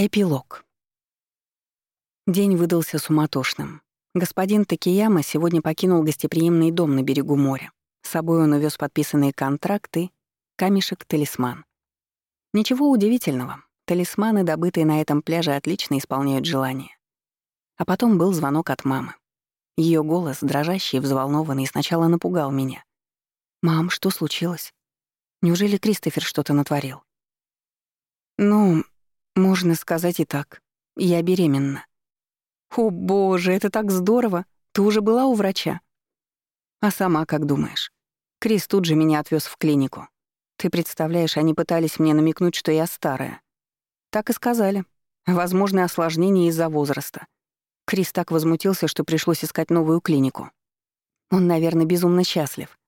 Эпилог. День выдался суматошным. Господин Такияма сегодня покинул гостеприимный дом на берегу моря. С собой он увез подписанные контракты, камешек-талисман. Ничего удивительного. Талисманы, добытые на этом пляже, отлично исполняют желание. А потом был звонок от мамы. Ее голос, дрожащий и взволнованный, сначала напугал меня. «Мам, что случилось? Неужели Кристофер что-то натворил?» «Ну, можно сказать и так. Я беременна. О боже, это так здорово. Ты уже была у врача? А сама как думаешь? Крис тут же меня отвез в клинику. Ты представляешь, они пытались мне намекнуть, что я старая. Так и сказали. Возможное осложнение из-за возраста. Крис так возмутился, что пришлось искать новую клинику. Он, наверное, безумно счастлив.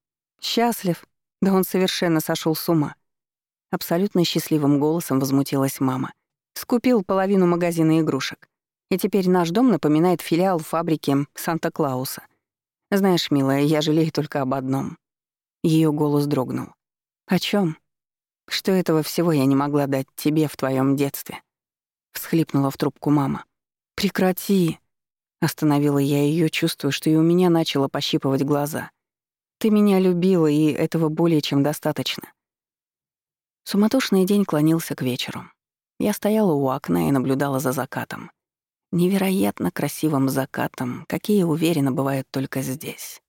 Счастлив? Да он совершенно сошел с ума. Абсолютно счастливым голосом возмутилась мама. Скупил половину магазина игрушек. И теперь наш дом напоминает филиал фабрики Санта-Клауса. Знаешь, милая, я жалею только об одном. Ее голос дрогнул. О чем? Что этого всего я не могла дать тебе в твоем детстве? Всхлипнула в трубку мама. Прекрати. Остановила я ее, чувствуя, что и у меня начало пощипывать глаза. Ты меня любила, и этого более чем достаточно. Суматошный день клонился к вечеру. Я стояла у окна и наблюдала за закатом. Невероятно красивым закатом, какие, уверенно, бывают только здесь.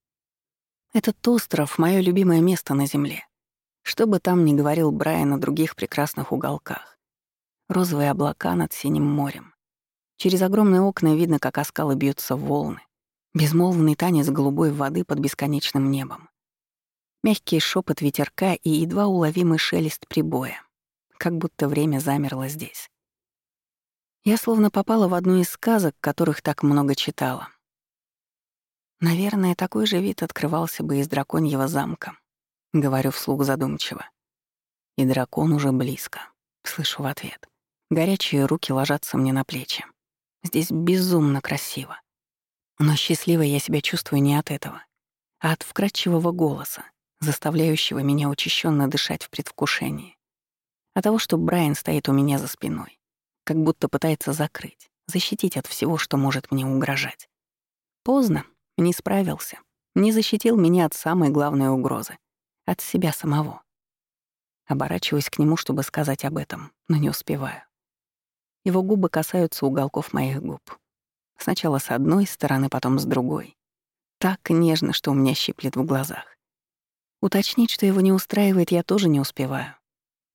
Этот остров — мое любимое место на Земле. Что бы там ни говорил Брайан о других прекрасных уголках. Розовые облака над синим морем. Через огромные окна видно, как о скалы бьются волны. Безмолвный танец голубой воды под бесконечным небом. Мягкий шепот ветерка и едва уловимый шелест прибоя как будто время замерло здесь. Я словно попала в одну из сказок, которых так много читала. Наверное, такой же вид открывался бы из драконьего замка, говорю вслух задумчиво. И дракон уже близко, слышу в ответ. Горячие руки ложатся мне на плечи. Здесь безумно красиво. Но счастливой я себя чувствую не от этого, а от вкрадчивого голоса, заставляющего меня учащенно дышать в предвкушении а того, что Брайан стоит у меня за спиной, как будто пытается закрыть, защитить от всего, что может мне угрожать. Поздно, не справился, не защитил меня от самой главной угрозы — от себя самого. Оборачиваюсь к нему, чтобы сказать об этом, но не успеваю. Его губы касаются уголков моих губ. Сначала с одной стороны, потом с другой. Так нежно, что у меня щиплет в глазах. Уточнить, что его не устраивает, я тоже не успеваю.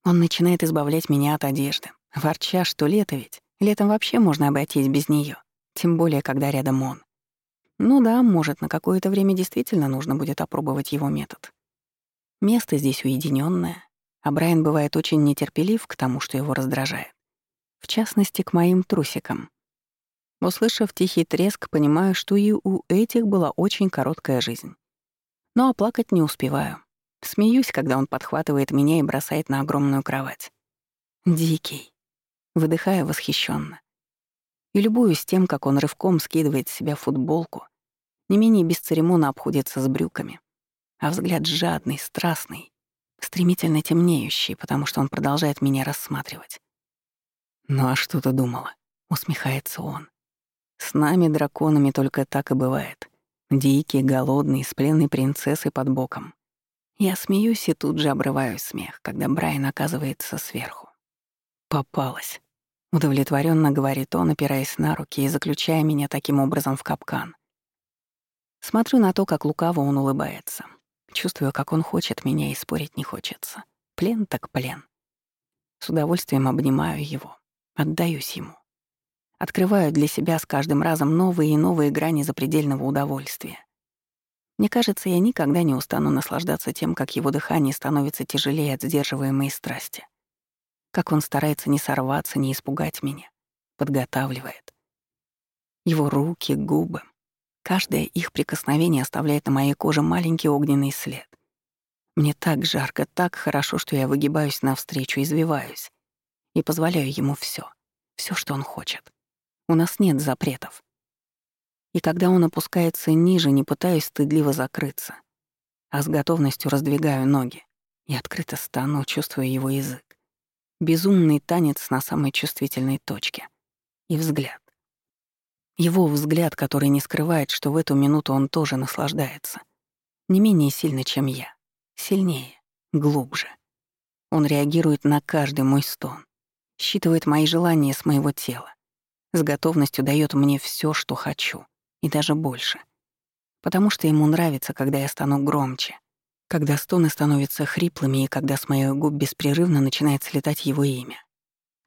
Он начинает избавлять меня от одежды, ворча, что лето ведь. Летом вообще можно обойтись без нее, тем более, когда рядом он. Ну да, может, на какое-то время действительно нужно будет опробовать его метод. Место здесь уединенное, а Брайан бывает очень нетерпелив к тому, что его раздражает. В частности, к моим трусикам. Услышав тихий треск, понимаю, что и у этих была очень короткая жизнь. Но оплакать не успеваю. Смеюсь, когда он подхватывает меня и бросает на огромную кровать. Дикий. Выдыхая восхищенно. И любуюсь тем, как он рывком скидывает с себя футболку, не менее бесцеремонно обходится с брюками, а взгляд жадный, страстный, стремительно темнеющий, потому что он продолжает меня рассматривать. «Ну а что ты думала?» — усмехается он. «С нами, драконами, только так и бывает. Дикий, голодный, с пленной принцессой под боком. Я смеюсь и тут же обрываю смех, когда Брайан оказывается сверху. «Попалась», — удовлетворенно говорит он, опираясь на руки и заключая меня таким образом в капкан. Смотрю на то, как лукаво он улыбается. Чувствую, как он хочет меня и спорить не хочется. Плен так плен. С удовольствием обнимаю его, отдаюсь ему. Открываю для себя с каждым разом новые и новые грани запредельного удовольствия. Мне кажется, я никогда не устану наслаждаться тем, как его дыхание становится тяжелее от сдерживаемой страсти. Как он старается не сорваться, не испугать меня. Подготавливает. Его руки, губы. Каждое их прикосновение оставляет на моей коже маленький огненный след. Мне так жарко, так хорошо, что я выгибаюсь навстречу, извиваюсь. И позволяю ему все, все, что он хочет. У нас нет запретов. И когда он опускается ниже, не пытаюсь стыдливо закрыться, а с готовностью раздвигаю ноги и открыто стану, чувствуя его язык. Безумный танец на самой чувствительной точке. И взгляд. Его взгляд, который не скрывает, что в эту минуту он тоже наслаждается. Не менее сильно, чем я. Сильнее, глубже. Он реагирует на каждый мой стон, считывает мои желания с моего тела, с готовностью дает мне все, что хочу, и даже больше. Потому что ему нравится, когда я стану громче, когда стоны становятся хриплыми и когда с моих губ беспрерывно начинает слетать его имя.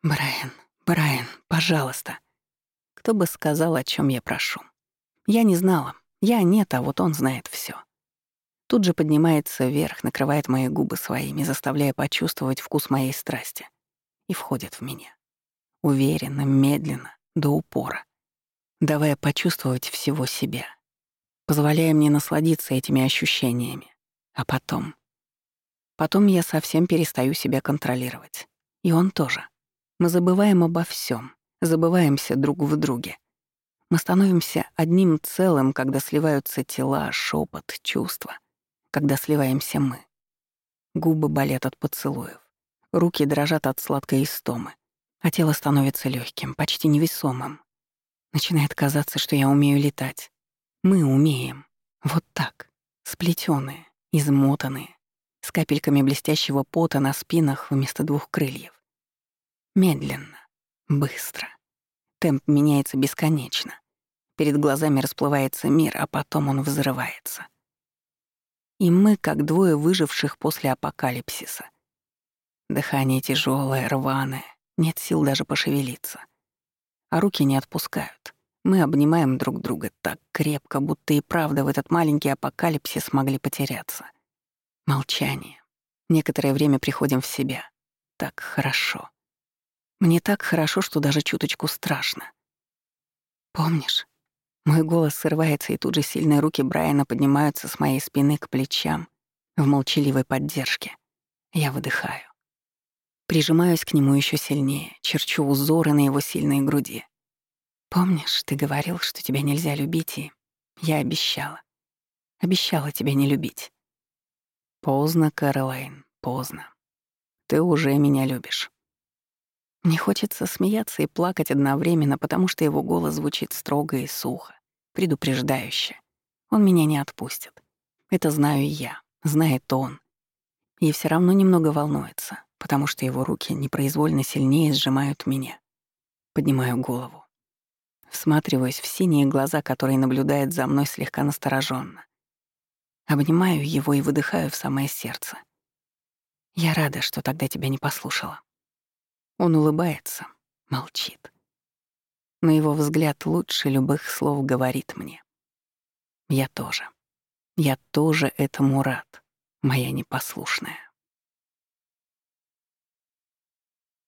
«Брайан, Брайан, пожалуйста». Кто бы сказал, о чем я прошу. Я не знала. Я нет, а вот он знает все. Тут же поднимается вверх, накрывает мои губы своими, заставляя почувствовать вкус моей страсти. И входит в меня. Уверенно, медленно, до упора. Давая почувствовать всего себя. Позволяя мне насладиться этими ощущениями. А потом... Потом я совсем перестаю себя контролировать. И он тоже. Мы забываем обо всем забываемся друг в друге. Мы становимся одним целым, когда сливаются тела, шепот, чувства, когда сливаемся мы. Губы болят от поцелуев, руки дрожат от сладкой истомы, а тело становится легким, почти невесомым. Начинает казаться, что я умею летать. Мы умеем. Вот так. Сплетенные, измотанные, с капельками блестящего пота на спинах вместо двух крыльев. Медленно, Быстро. Темп меняется бесконечно. Перед глазами расплывается мир, а потом он взрывается. И мы, как двое выживших после апокалипсиса. Дыхание тяжелое, рваное, нет сил даже пошевелиться. А руки не отпускают. Мы обнимаем друг друга так крепко, будто и правда в этот маленький апокалипсис могли потеряться. Молчание. Некоторое время приходим в себя. Так хорошо. Мне так хорошо, что даже чуточку страшно. Помнишь? Мой голос срывается, и тут же сильные руки Брайана поднимаются с моей спины к плечам в молчаливой поддержке. Я выдыхаю. Прижимаюсь к нему еще сильнее, черчу узоры на его сильной груди. Помнишь, ты говорил, что тебя нельзя любить, и я обещала. Обещала тебя не любить. Поздно, Кэролайн, поздно. Ты уже меня любишь. Мне хочется смеяться и плакать одновременно, потому что его голос звучит строго и сухо, предупреждающе. Он меня не отпустит. Это знаю я, знает он. И все равно немного волнуется, потому что его руки непроизвольно сильнее сжимают меня. Поднимаю голову. Всматриваюсь в синие глаза, которые наблюдают за мной слегка настороженно. Обнимаю его и выдыхаю в самое сердце. Я рада, что тогда тебя не послушала. Он улыбается, молчит. Но его взгляд лучше любых слов говорит мне. Я тоже. Я тоже этому рад, моя непослушная.